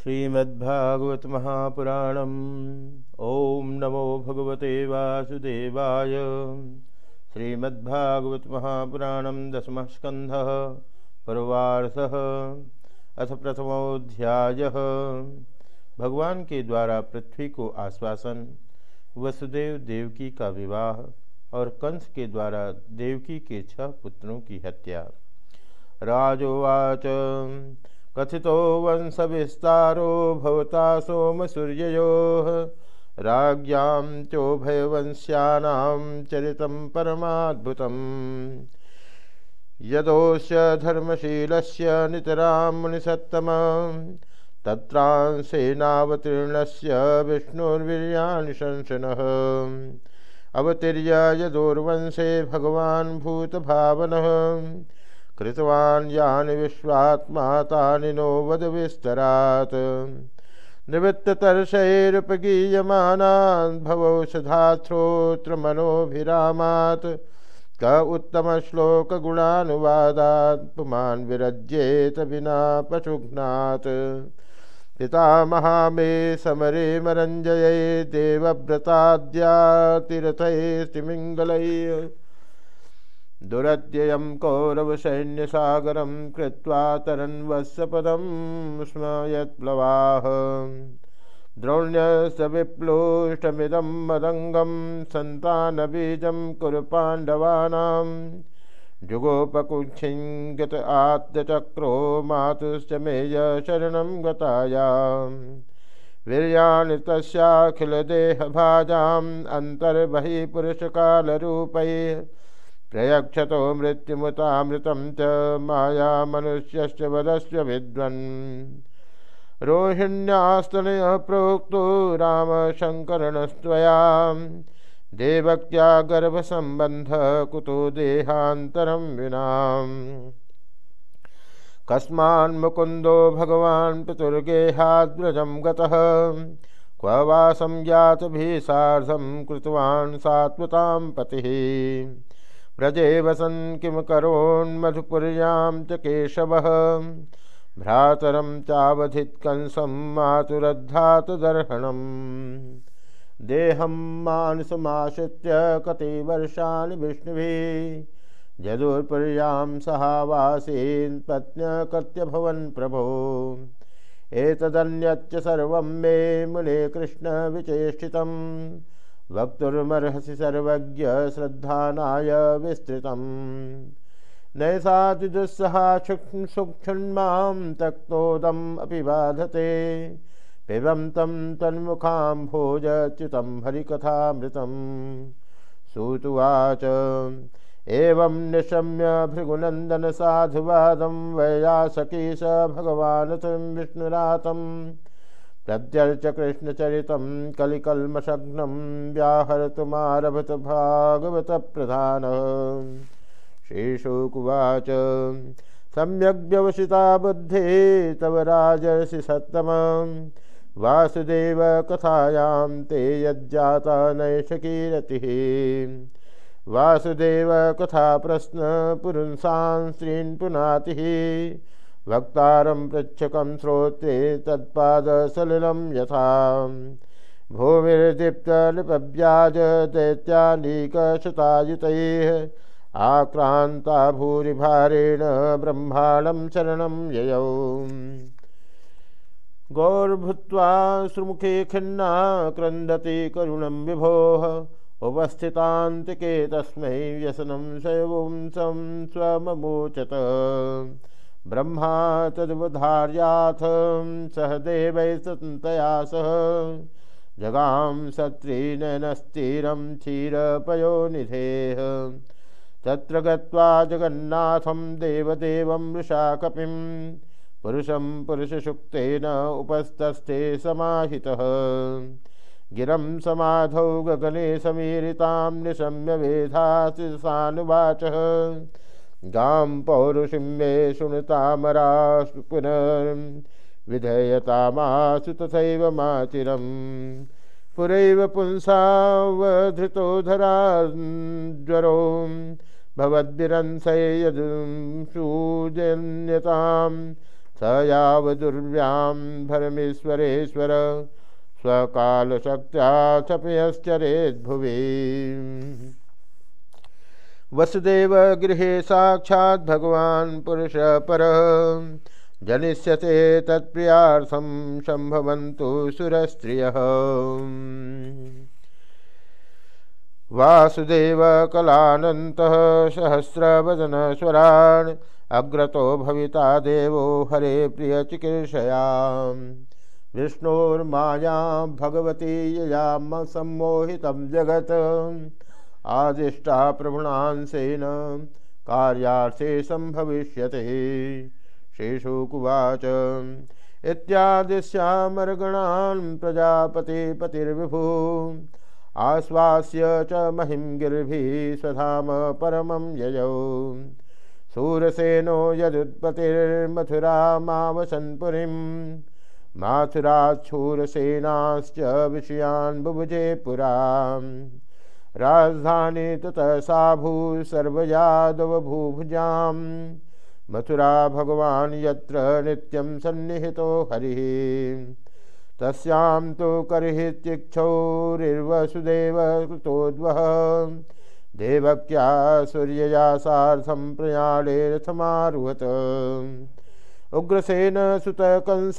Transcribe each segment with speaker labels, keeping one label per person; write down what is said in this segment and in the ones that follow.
Speaker 1: श्रीमद्भागवत महापुराणम ओम नमो भगवते वासुदेवाय। श्रीमद्भागवत महापुराणम दसम स्कंध पर्वार्थ अथ प्रथमोध्याय भगवान के द्वारा पृथ्वी को आश्वासन, वसुदेव देवकी का विवाह और कंस के द्वारा देवकी के छह पुत्रों की हत्या। राजोवाच कथितो वंश विस्तारो भवता सोम सूर्योः राज्ञां चोभयवंश्यानां चरितं परमाद्भुतम्। यदोस्य धर्मशीलस्य नितरां मुनिसत्तम। तत्रांसेनावतीर्णस्य विष्णुर्वीर्याणि शंसनः। अवतीर्य यदोर्वंशे भगवान् कृतवान् यानि विश्वात्मा तानि नो वद विस्तरात्। निवृत्ततर्षैरुपगीयमानान् भवौषधाश्रोत्र मनोभिरामात् क उत्तमश्लोकगुणानुवादात् पुमान् विरज्येत विना पशुघ्नात्। पितामहामे समरे मरञ्जये देवव्रताद्यातिरथैस्तिमिङ्गलैः दुरत्ययं कौरवसैन्यसागरं कृत्वा तरन्वत्सपदं स्म यत्प्लवाः द्रोण्यस्य विप्लुष्टमिदं मदङ्गं सन्तानबीजं कुरु पाण्डवानां जुगोपकुक्षिङ्गत आत्मचक्रो मातुश्च मेय शरणं गतायाम् वीर्याणि तस्याखिलदेहभाजाम् अन्तर्बहिः पुरुषकालरूपैः प्रयक्षतो मृत्युमुतामृतं च माया मनुष्यस्य वदस्य विद्वन्। रोहिण्यास्तनयः प्रोक्तो रामशङ्करणस्त्वया देवक्त्या गर्भसम्बन्धः कुतो देहान्तरं विना। कस्मान्मुकुन्दो भगवान् पितुर्गेहाद्व्रजं गतः। क्व वा संज्ञातभिः सार्धं कृतवान् सात्वतां पतिः। व्रजे वसन किं करोन्मधुपुर्यां च केशवः? भ्रातरं चावधित्कंसं मातुरद्धातदर्हणम्। देहं मानसमाश्रित्य कति वर्षा विष्णुभिः? जदुर्पुर्यां सहावासीन् पत्न्यकत्यभवन् प्रभो। एतदन्यच्च सर्वं मे मुने कृष्णविचेष्टितम् वक्तुर्मर्हसि सर्वज्ञ श्रद्धानाय विस्तृतम्। नैसातिदुस्सहा सूक्ष्मां तक्तोदम् अपि बाधते। पिबं तं तन्मुखां भोजच्युतं हरिकथामृतं सूतुवाच, एवं निशम्य भृगुनन्दनसाधुवादं वैयासकी स भगवान् विष्णुरातम् प्रत्यर्च कृष्णचरितं व्याहर्तुमारभत भागवत प्रधान श्रीशुकुवाच सम्यग्व्यवसिता बुद्धे, तव राजर्षि सत्तम। वासुदेव कथायां ते यज्जाता नैषकीरतिः। वासुदेव कथा प्रश्न पुरुंसां स्त्रीन् पुनातिः। वक्तारं पृच्छकं श्रोत्रे तत्पादसलिलं यथा। भूमिर्दीप्तलिपव्याज दैत्यानीकशतायुतैः आक्रान्ता भूरिभारेण ब्रह्माणं शरणं ययौ। गौर्भूत्वा सुमुखे खिन्ना क्रन्दति करुणं विभोः। उपस्थितान्तिके तस्मै व्यसनं शैवंसं स्वममोचत। ब्रह्मा तदवधार्याथ, सह देवै सतया सह। जगां सत्रीनस्तीरं क्षीरपयोनिधेः तत्र गत्वा जगन्नाथं देवदेवं वृषाकपिं, पुरुषं पुरुषसुक्तेन उपस्तस्थे समाहितः। गिरं समाधौ गगने समीरितां निशम्य वेधासिसानुवाचः गां पौरुषिं मे शृणुतामरासु पुनर्विधेयतामासु तथैव माचिरं पुरैव पुंसावधृतो धराज्वरो भवद्भिरंसै यदूजन्यतां स यावदुर्व्यां भरमेश्वरेश्वर, स्वकालशक्त्या भुवि वसुदेव गृहे साक्षात् भगवान् पुरुष पर। जनिष्यते तत्प्रियार्थं सम्भवन्तु सुरस्त्रियः। वासुदेव कलानन्तः सहस्रवदनस्वरान् अग्रतो भविता देवो हरे प्रियचिकीर्षयां विष्णोर्माया भगवती यया सम्मोहितं जगत्। आदिष्टा प्रभुणांसेन कार्यार्थे सम्भविष्यते। शेषुकुवाच इत्यादिश्यामर्गणान् प्रजापतिपतिर्विभु। आश्वास्य च महिं गिर्भिः स्वधाम परमं ययौ सूरसेनो यदुत्पत्तिर्मथुरामावसन्पुरीं माथुराच्छूरसेनाश्च विषयान् बुभुजे पुरा राजधानी ततः सा भू सर्वयादवभूभुजां मथुरा भगवान् यत्र नित्यं सन्निहितो हरिः। तस्यां तो कर्हित्यक्षौरिर्वसुदेव कृतोद्वः। देवक्या सूर्यया सार्धं प्रयाणे रथमारुहत उग्रसेन सुतकंस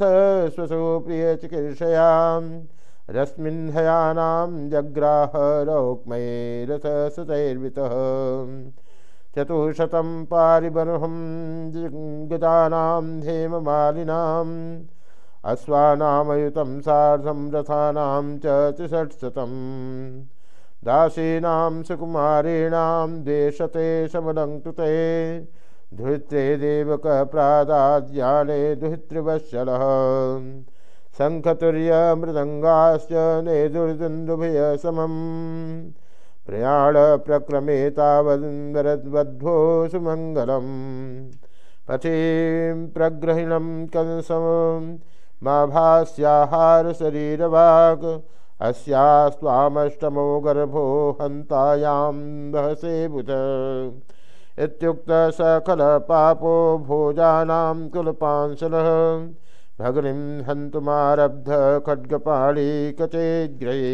Speaker 1: स्वसो प्रियचिकीर्षयां रश्मिन्हयानां जग्राह रौक्मये रथसतैर्वितः चतुशतं पारिबर्हं गतानां हेममालिनाम् अश्वानामयुतं सार्धं रथानां च त्रिषट्शतं। दासीनां सुकुमारीणां देशते समलङ्कृते, धृत्रे देवकप्रादाद्याने दुहितृवत्सलः शङ्खतुर्यमृदङ्गाश्च नेदुर्दुन्दुभयसमम् प्रयाणप्रक्रमे तावद्वरद्वध्वो सुमङ्गलम् पथिं प्रग्रहिणं कंसम् मा भास्याहार शरीरवाग अस्यास्त्वामष्टमो गर्भो हन्तायां वहसे बुध। इत्युक्त सकल पापो भोजानां कुलपांशलः भगनिं हन्तुमारब्ध खड्गपाणि कचेद्ग्रये